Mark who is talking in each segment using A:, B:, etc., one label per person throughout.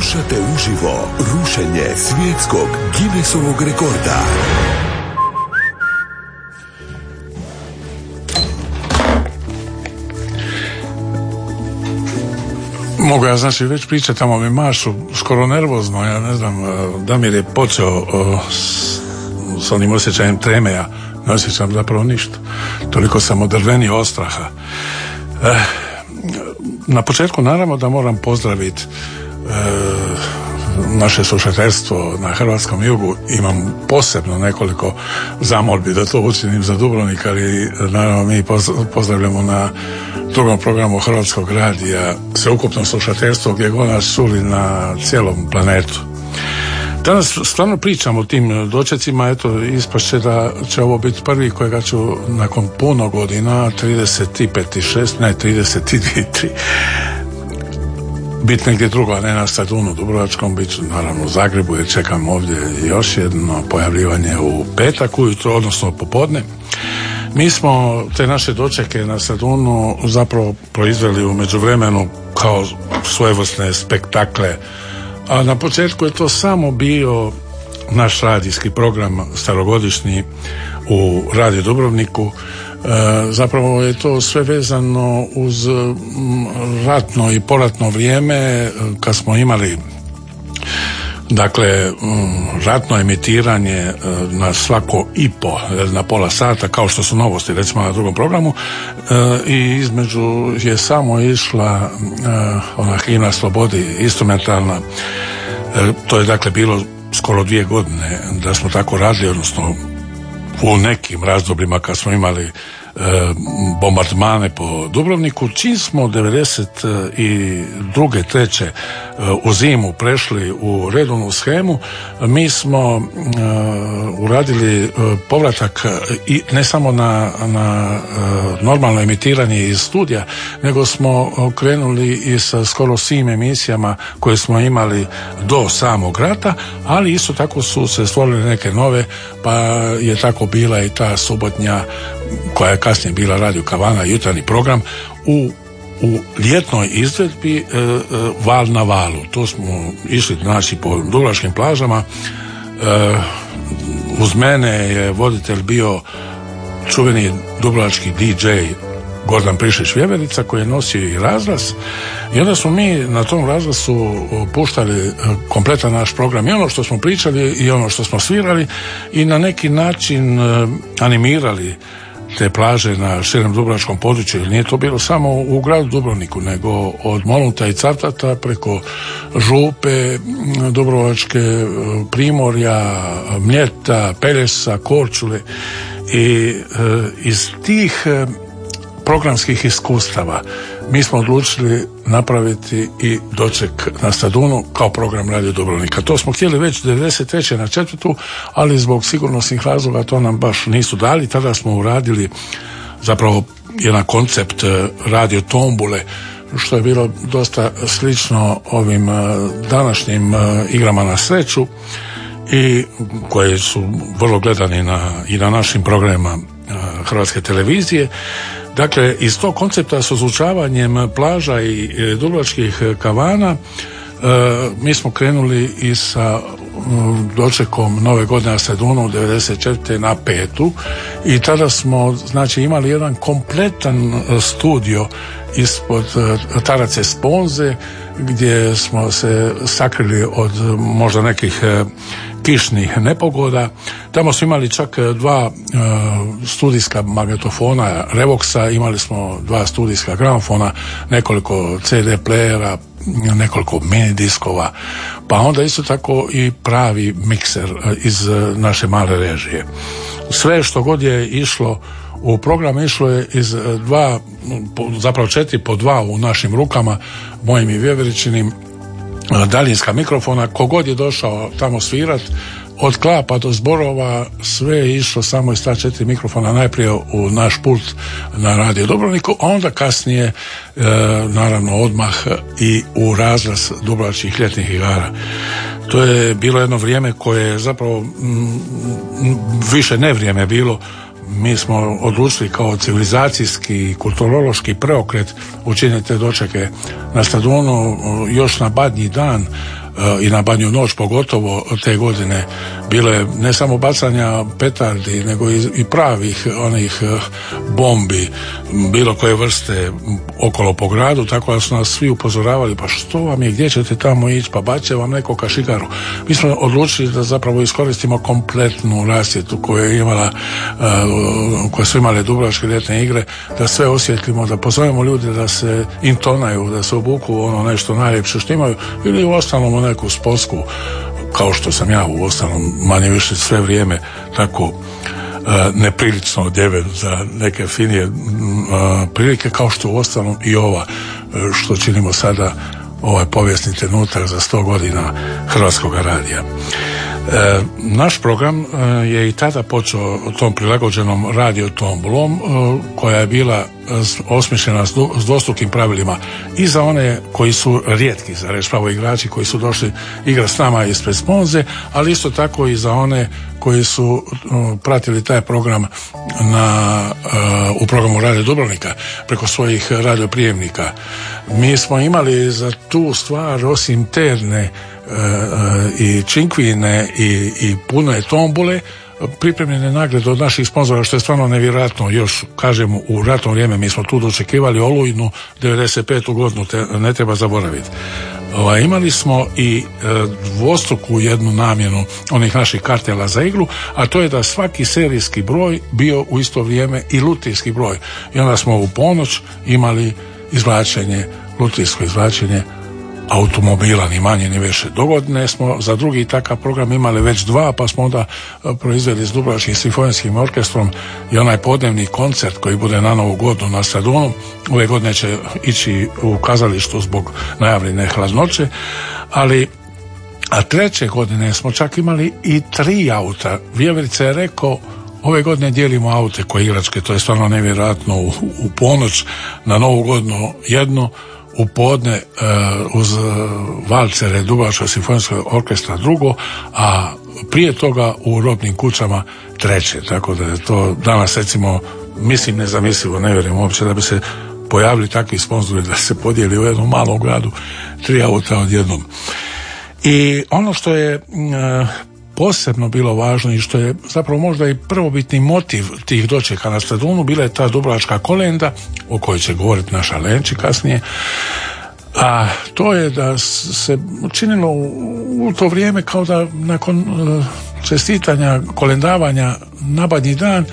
A: Slušate uživo rušenje svjetskog Guinnessovog rekorda.
B: Mogu ja znači već pričati, tamo mi mašu skoro nervozno, ja ne znam, Damir je počeo s, s onim osjećajem treme, ja ne osjećam zapravo ništa. Toliko sam odrvenio ostraha. Eh, na početku naravno da moram pozdraviti naše slušateljstvo na hrvatskom jugu imam posebno nekoliko zamolbi da to učinim za Dubrovnik, ali naravno mi pozdravljamo na drugom programu Hrvatskog radija sveukupno slušateljstvo gdje god nas čuli na cijelom planetu. Danas stvarno pričam o tim dočecima, eto ispašće da će ovo biti prvi kojega ću nakon puno godina, 35 i 6, ne 32 3, biti negdje drugo, a ne na stadionu Dubrovačkom, bit ću naravno u Zagrebu jer čekam ovdje još jedno pojavljivanje u petak ujutro, odnosno popodne. Mi smo te naše dočeke na stadionu zapravo proizveli u međuvremenu kao svojevrsne spektakle, a na početku je to samo bio naš radijski program starogodišnji u Radio Dubrovniku zapravo je to sve vezano uz ratno i poratno vrijeme e, kad smo imali dakle ratno emitiranje e, na svako i po na pola sata kao što su novosti recimo na drugom programu i između je samo išla ona himna slobodi instrumentalna. To je dakle bilo skoro dvije godine da smo tako radili odnosno u nekim razdobljima kad smo imali bombardmane po Dubrovniku, čim smo 92. treće e, u zimu prešli u redovnu schemu, mi smo e, uradili povratak i ne samo na, na normalno emitiranje iz studija, nego smo krenuli i sa skoro svim emisijama koje smo imali do samog rata, ali isto tako su se stvorile neke nove, pa je tako bila i ta subotnja koja je kasnije bila radio Kavana jutarnji program u u ljetnoj izvedbi e, e, val na valu. To smo išli znači po dubrovačkim plažama. E, uz mene je voditelj bio čuveni dubrovački DJ Gordan Prišić Vjeverica koji je nosio i razglas i onda smo mi na tom razglasu puštali e, kompletan naš program i ono što smo pričali i ono što smo svirali i na neki način e, animirali te plaže na širem dubrovačkom području, jer nije to bilo samo u gradu Dubrovniku, nego od Molunta i Cartata preko Župe, Dubrovačke, e, Primorja, Mljeta, Peljesa, Korčule. I iz tih programskih iskustava mi smo odlučili napraviti i doček na Stadunu kao program Radio Dubrovnika. To smo htjeli već 93. na četvrtu, ali zbog sigurnosnih razloga to nam baš nisu dali. Tada smo uradili zapravo jedan koncept e, radio tombule što je bilo dosta slično ovim e, današnjim e, igrama na sreću i koje su vrlo gledani na, i na našim programima Hrvatske televizije Dakle, iz tog koncepta s ozvučavanjem plaža i e, dubrovačkih kavana e, mi smo krenuli i sa dočekom nove godine na Sedunu 94. na petu i tada smo znači imali jedan kompletan studio ispod e, Tarace Sponze gdje smo se sakrili od možda nekih kišnih nepogoda. Tamo smo imali čak e, dva e, studijska magnetofona Revoxa, imali smo dva studijska gramofona, nekoliko CD playera, nekoliko mini diskova, pa onda isto tako i pravi mikser e, iz naše male režije. Sve što god je išlo u program išlo je iz dva, zapravo četiri po dva u našim rukama, mojim i vjeveričinim, daljinska mikrofona, kogod je došao tamo svirat, od klapa do zborova sve je išlo samo iz ta četiri mikrofona najprije u naš pult na radio Dubrovniku, a onda kasnije e, naravno odmah i u razlaz dubrovačkih ljetnih igara. To je bilo jedno vrijeme koje je zapravo više ne vrijeme bilo mi smo odlučili kao civilizacijski i kulturološki preokret učiniti dočeke na stadionu još na badnji dan i na Banju noć pogotovo te godine bilo je ne samo bacanja petardi nego i, pravih onih bombi bilo koje vrste okolo po gradu tako da su nas svi upozoravali pa što vam je gdje ćete tamo ići pa baće vam neko kašikaru. Mi smo odlučili da zapravo iskoristimo kompletnu rasvjetu koju je imala koje su imale Dubrovačke ljetne igre da sve osvjetlimo da pozovemo ljude da se intonaju da se obuku ono nešto najljepše što imaju ili u ostalom u neku sportsku kao što sam ja u ostalom manje više sve vrijeme tako uh, neprilično odjeven za neke finije prilike kao što u ostalom i ova što činimo sada ovaj povijesni trenutak za sto godina Hrvatskog radija. E, naš program e, je i tada počeo tom prilagođenom radio tombulom e, koja je bila osmišljena s, dvostrukim pravilima i za one koji su rijetki za reći pravo igrači koji su došli igra s nama ispred sponze, ali isto tako i za one koji su pratili taj program na, u programu Radio Dubrovnika preko svojih radioprijemnika. Mi smo imali za tu stvar osim terne i činkvine i, i puno tombule pripremljene nagrade od naših sponzora što je stvarno nevjerojatno još kažem u ratno vrijeme mi smo tu dočekivali olujnu 95. godinu te, ne treba zaboraviti Ova, imali smo i e, dvostruku jednu namjenu onih naših kartela za iglu, a to je da svaki serijski broj bio u isto vrijeme i lutijski broj. I onda smo u ponoć imali izvlačenje, lutijsko izvlačenje automobila, ni manje ni više. Dogodne smo za drugi takav program imali već dva, pa smo onda e, proizveli s Dubrovačkim simfonijskim orkestrom i onaj podnevni koncert koji bude na novu godinu na Stradunu. Ove godine će ići u kazalištu zbog najavljene hladnoće, ali a treće godine smo čak imali i tri auta. Vjeverica je rekao Ove godine dijelimo aute koje igračke, to je stvarno nevjerojatno u, u ponoć na novu godinu jedno, u podne e, uz valcere Dubačka simfonijskog orkestra drugo, a prije toga u robnim kućama treće, tako da je to danas recimo mislim nezamislivo, ne vjerujem uopće da bi se pojavili takvi sponzori da se podijeli u jednom malom gradu tri auta odjednom. I ono što je e, posebno bilo važno i što je zapravo možda i prvobitni motiv tih dočeka na stadionu bila je ta Dubrovačka kolenda o kojoj će govoriti naša Lenči kasnije a to je da se činilo u to vrijeme kao da nakon e, čestitanja, kolendavanja na badnji dan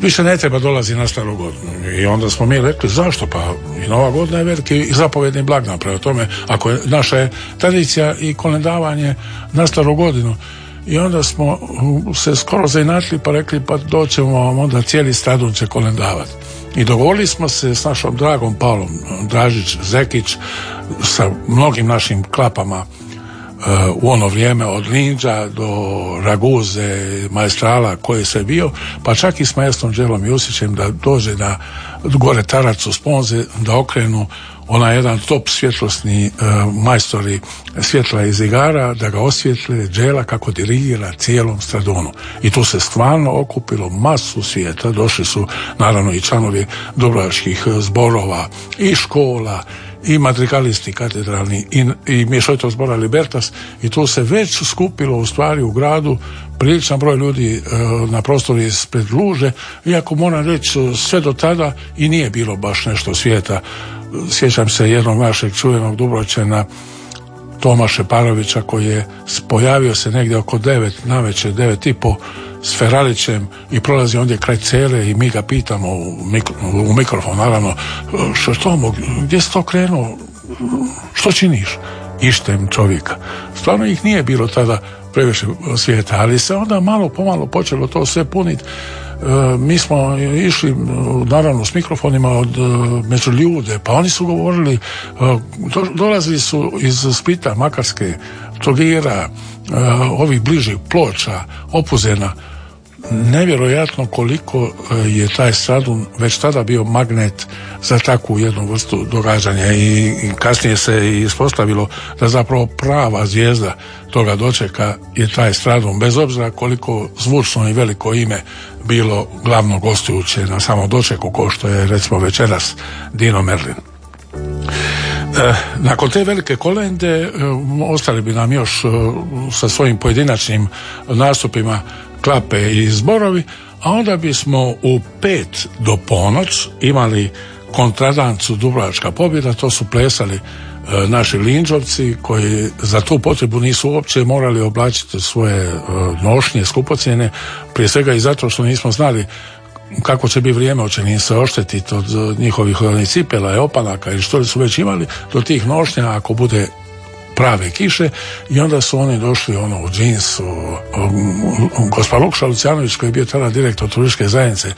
B: više ne treba dolazi na staru godinu. I onda smo mi rekli zašto? Pa i nova godina je veliki zapovjedni blagdan. Prema tome, ako je naša je tradicija i kolendavanje na staru godinu, i onda smo se skoro zainatili pa rekli pa doćemo vam onda cijeli stadion će kolendavati. I dogovorili smo se s našom dragom Pavlom Dražić Zekić sa mnogim našim klapama uh, u ono vrijeme od Linđa do Raguze, Maestrala koji sve bio, pa čak i s maestrom Đelom Jusićem da dođe na gore Taracu Sponze da okrenu ona jedan top svjetlosni uh, majstori svjetla iz igara da ga osvijetle džela kako dirigira cijelom stradonu. I tu se stvarno okupilo masu svijeta. Došli su naravno i članovi dubrovačkih zborova i škola i madrigalisti katedralni i, i mješovitog zbora Libertas i tu se već skupilo u stvari u gradu priličan broj ljudi uh, na prostoru ispred Luže iako moram reći sve do tada i nije bilo baš nešto svijeta. Sjećam se jednog našeg čuvenog Dubročena Tomaše Parovića koji je pojavio se negdje oko devet naveče, devet i po s Feralićem i prolazi ondje kraj cele i mi ga pitamo u, mikro, u mikrofon naravno što, što gdje si to krenuo što činiš? Ištem čovjeka. Stvarno ih nije bilo tada previše svijeta ali se onda malo pomalo počelo to sve puniti E, mi smo išli naravno s mikrofonima od e, među ljude, pa oni su govorili, e, dolazili su iz Splita, Makarske, Trogira, ovih bližih ploča, Opuzena, nevjerojatno koliko je taj stradun već tada bio magnet za takvu jednu vrstu događanja i kasnije se i ispostavilo da zapravo prava zvijezda toga dočeka je taj stradun bez obzira koliko zvučno i veliko ime bilo glavno gostujuće na samom dočeku ko što je recimo večeras Dino Merlin. nakon te velike kolende ostali bi nam još sa svojim pojedinačnim nastupima klape i zborovi, a onda bismo u pet do ponoć imali kontradancu Dubrovačka pobjeda, to su plesali E, naši linđovci koji za tu potrebu nisu uopće morali oblačiti svoje e, nošnje, skupocjene, prije svega i zato što nismo znali kako će biti vrijeme, hoće im se oštetiti od njihovih cipela i opanaka ili što li su već imali do tih nošnja ako bude prave kiše i onda su oni došli ono u džinsu gospod Lukša Lucijanović koji je bio tada direktor turističke zajednice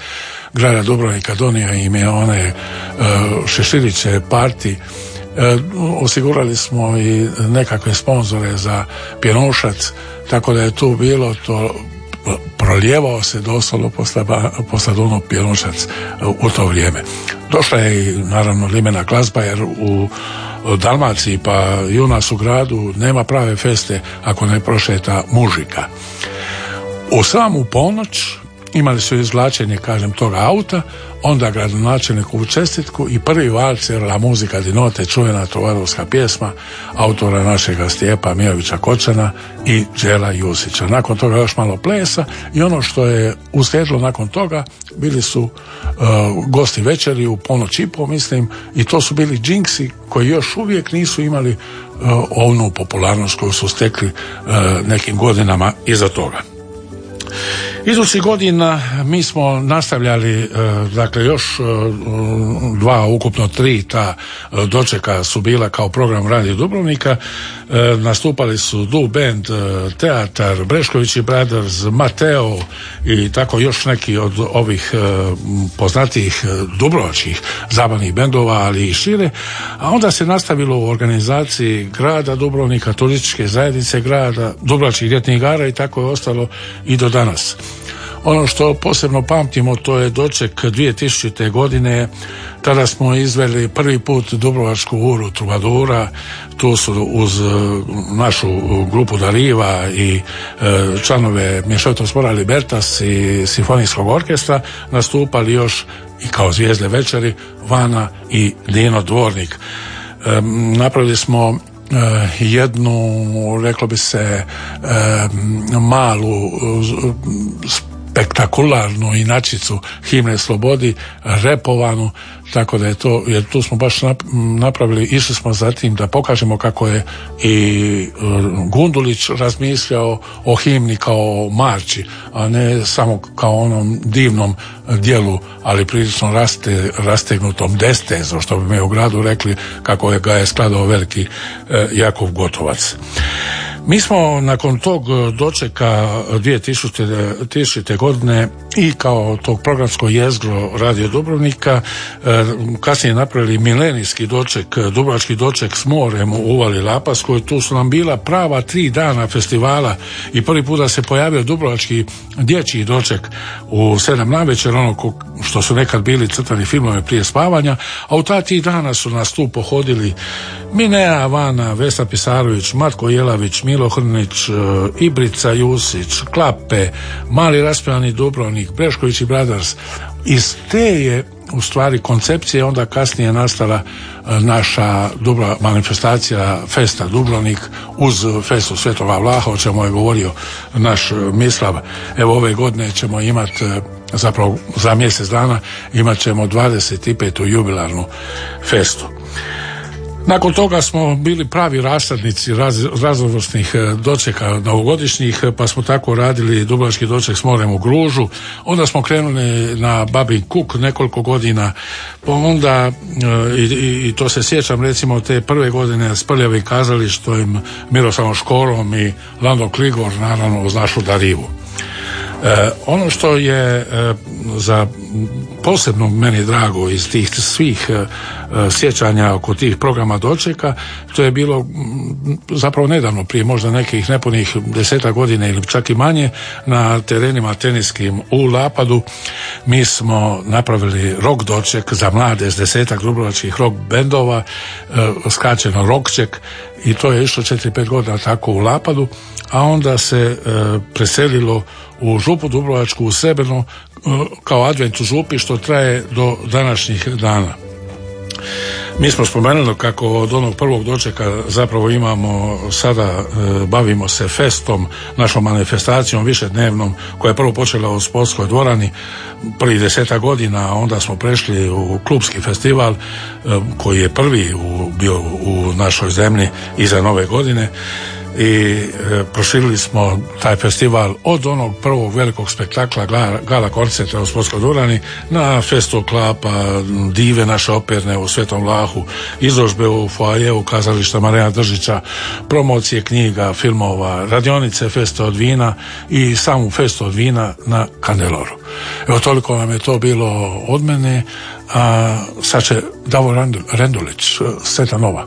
B: grada Dubrovnika donio im je one šeširiće parti E, osigurali smo i nekakve sponzore za pjenošac, tako da je tu bilo to prolijevao se doslovno po Sladunu pjenošac u to vrijeme. Došla je i naravno limena glazba jer u Dalmaciji pa i u nas u gradu nema prave feste ako ne prošeta mužika. U samu ponoć imali su izvlačenje, kažem, toga auta, onda gradonačelniku u čestitku i prvi valcer La muzika di note, čuvena tovarovska pjesma autora našega Stijepa Mijovića Kočana i Đela Jusića. Nakon toga još malo plesa i ono što je uslijedilo nakon toga bili su uh, gosti večeri u ponoć i mislim, i to su bili džinksi koji još uvijek nisu imali uh, onu popularnost koju su stekli uh, nekim godinama iza toga. Idućih godina mi smo nastavljali, e, dakle još e, dva, ukupno tri ta e, dočeka su bila kao program Radio Dubrovnika. Nastupali su Du Band, Teatar, Breškovići Brothers, Mateo i tako još neki od ovih poznatijih dubrovačkih zabavnih bendova, ali i šire. A onda se nastavilo u organizaciji grada Dubrovnika, turističke zajednice grada, Dubrovačkih ljetnih igara i tako je ostalo i do danas. Ono što posebno pamtimo to je doček 2000. godine tada smo izveli prvi put Dubrovačku uru Trubadura tu su uz e, našu grupu Dariva i e, članove Mješovito spora Libertas i Simfonijskog orkestra nastupali još i kao zvijezde večeri Vana i Dino Dvornik. Napravili smo jednu, reklo bi se, malu spektakularnu inačicu himne slobodi, repovanu, tako da je to, jer tu smo baš napravili, išli smo za tim da pokažemo kako je i e, Gundulić razmišljao o himni kao marči, a ne samo kao onom divnom dijelu, ali prilično raste, rastegnutom destezo, što bi me u gradu rekli kako je ga je skladao veliki e, Jakov Gotovac. Mi smo nakon tog e, dočeka 2000. godine i kao tog programsko jezgro Radio Dubrovnika e, kasnije napravili milenijski doček, dubrovački doček s morem u Uvali Lapaskoj. Tu su nam bila prava tri dana festivala i prvi puta se pojavio dubrovački dječji doček u sedam navečer, ono što su nekad bili crtani filmove prije spavanja, a u ta tri dana su nas tu pohodili Minea Vana, Vesa Pisarović, Matko Jelavić, Milo Hrnić, e, Ibrica Jusić, Klape, Mali raspevani Dubrovnik, Brešković i Brothers. Iz te je u stvari koncepcije onda kasnije nastala e, naša dobra manifestacija Festa Dubrovnik uz Festu Svetoga Vlaha o čemu je govorio naš Mislav. Evo ove godine ćemo imati e, zapravo za mjesec dana imat ćemo 25. jubilarnu festu. Nakon toga smo bili pravi rasadnici raz, raznovrsnih e, dočeka novogodišnjih, pa smo tako radili dublački doček s morem u Gružu, onda smo krenuli na Babin Kuk nekoliko godina, pa onda e, i, i, to se sjećam recimo te prve godine s prljavim kazalištom Miroslavom Škorom i Lando Kligor naravno uz našu Darivu. E, ono što je e, za posebno meni drago iz tih svih e, sjećanja oko tih programa dočeka, to je bilo zapravo nedavno, prije možda nekih nepunih deseta godina ili čak i manje, na terenima teniskim u Lapadu. Mi smo napravili rok doček za mlade s desetak dubrovačkih rok bendova, skačeno rokček i to je išlo 4-5 godina tako u Lapadu, a onda se preselilo u Župu Dubrovačku u Seberno kao advent u Župi što traje do današnjih dana. Mi smo spomenuli kako od onog prvog dočeka zapravo imamo sada, e, bavimo se festom, našom manifestacijom višednevnom koja je prvo počela u sportskoj dvorani prvi deseta godina, onda smo prešli u klubski festival e, koji je prvi bio u našoj zemlji iza nove godine i e, proširili smo taj festival od onog prvog velikog spektakla gala, koncerta u Sportskoj dvorani na festo klapa, dive naše operne u Svetom Vlahu, izložbe u foajevu kazališta Marija Držića, promocije knjiga, filmova, radionice festo od vina i samu festo od vina na Kandeloru. Evo toliko nam je to bilo od mene, a sad će Davor Rendulić, Sveta Nova.